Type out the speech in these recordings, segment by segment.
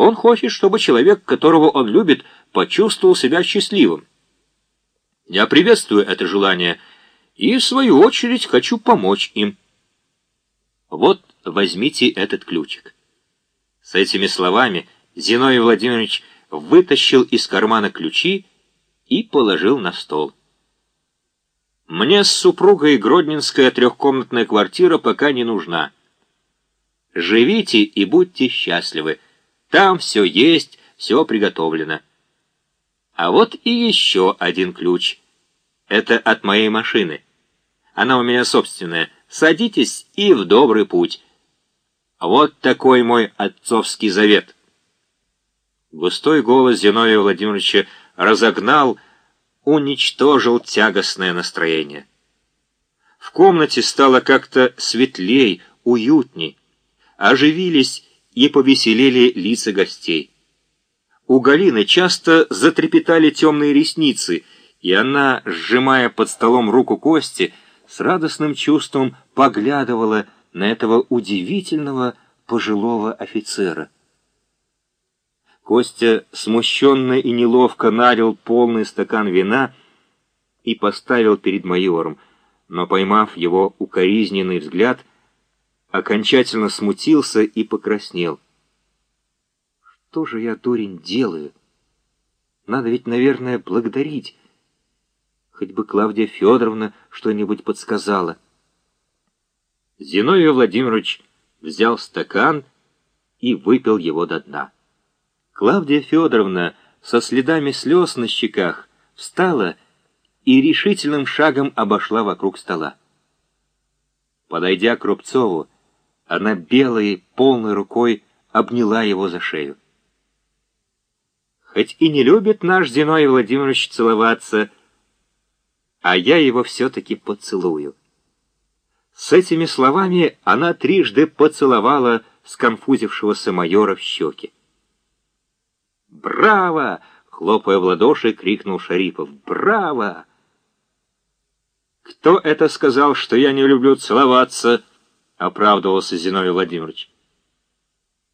Он хочет, чтобы человек, которого он любит, почувствовал себя счастливым. Я приветствую это желание и, в свою очередь, хочу помочь им. Вот возьмите этот ключик. С этими словами Зиновий Владимирович вытащил из кармана ключи и положил на стол. Мне с супругой Гродненская трехкомнатная квартира пока не нужна. Живите и будьте счастливы. Там все есть, все приготовлено. А вот и еще один ключ. Это от моей машины. Она у меня собственная. Садитесь и в добрый путь. Вот такой мой отцовский завет. Густой голос Зиновия Владимировича разогнал, уничтожил тягостное настроение. В комнате стало как-то светлей, уютней. Оживились и повеселели лица гостей. У Галины часто затрепетали темные ресницы, и она, сжимая под столом руку Кости, с радостным чувством поглядывала на этого удивительного пожилого офицера. Костя смущенно и неловко налил полный стакан вина и поставил перед майором, но, поймав его укоризненный взгляд, окончательно смутился и покраснел. «Что же я, дурень, делаю? Надо ведь, наверное, благодарить. Хоть бы Клавдия Федоровна что-нибудь подсказала». Зиновий Владимирович взял стакан и выпил его до дна. Клавдия Федоровна со следами слез на щеках встала и решительным шагом обошла вокруг стола. Подойдя к Рубцову, она белой, полной рукой обняла его за шею. Хоть и не любит наш Зиной Владимирович целоваться, а я его все-таки поцелую. С этими словами она трижды поцеловала сконфузившегося майора в щеки. «Браво!» — хлопая в ладоши, крикнул Шарипов. «Браво!» «Кто это сказал, что я не люблю целоваться?» Оправдывался Зиновий Владимирович.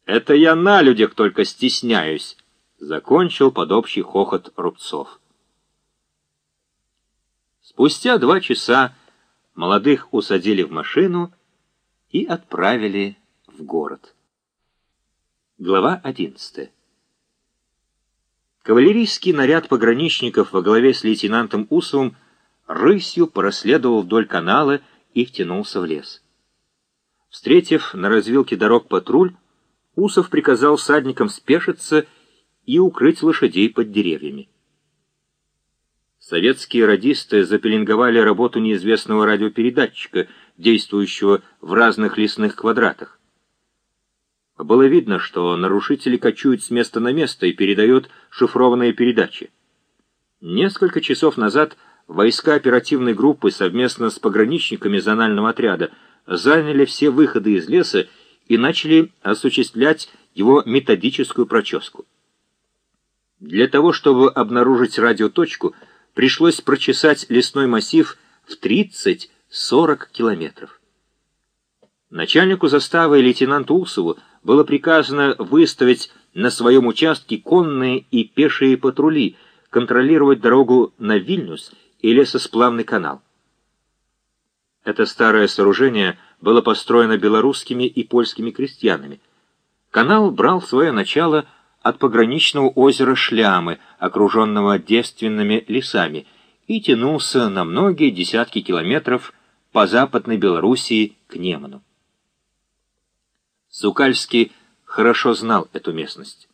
«Это я на людях только стесняюсь», — закончил под общий хохот Рубцов. Спустя два часа молодых усадили в машину и отправили в город. Глава одиннадцатая. Кавалерийский наряд пограничников во главе с лейтенантом Усовым рысью проследовал вдоль канала и втянулся в лес. Встретив на развилке дорог патруль, Усов приказал всадникам спешиться и укрыть лошадей под деревьями. Советские радисты запеленговали работу неизвестного радиопередатчика, действующего в разных лесных квадратах. Было видно, что нарушители кочуют с места на место и передают шифрованные передачи. Несколько часов назад войска оперативной группы совместно с пограничниками зонального отряда заняли все выходы из леса и начали осуществлять его методическую проческу. Для того, чтобы обнаружить радиоточку, пришлось прочесать лесной массив в 30-40 километров. Начальнику заставы лейтенанту Усову было приказано выставить на своем участке конные и пешие патрули, контролировать дорогу на Вильнюс и лесосплавный канал. Это старое сооружение было построено белорусскими и польскими крестьянами. Канал брал свое начало от пограничного озера Шлямы, окруженного девственными лесами, и тянулся на многие десятки километров по западной Белоруссии к Неману. Сукальский хорошо знал эту местность.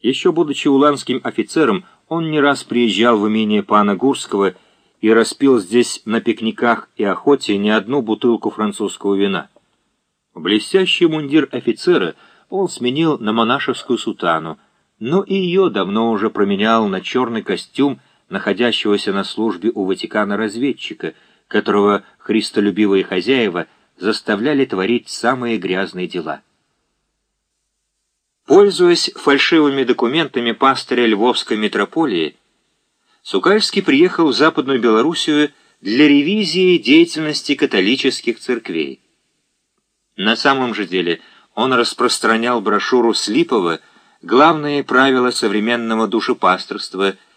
Еще будучи уланским офицером, он не раз приезжал в имение пана Гурского и распил здесь на пикниках и охоте не одну бутылку французского вина. Блестящий мундир офицера он сменил на монашескую сутану, но и ее давно уже променял на черный костюм находящегося на службе у Ватикана разведчика, которого христолюбивые хозяева заставляли творить самые грязные дела. Пользуясь фальшивыми документами пастыря Львовской митрополии, Сукальский приехал в Западную Белоруссию для ревизии деятельности католических церквей. На самом же деле он распространял брошюру Слипова главные правила современного душепасторства –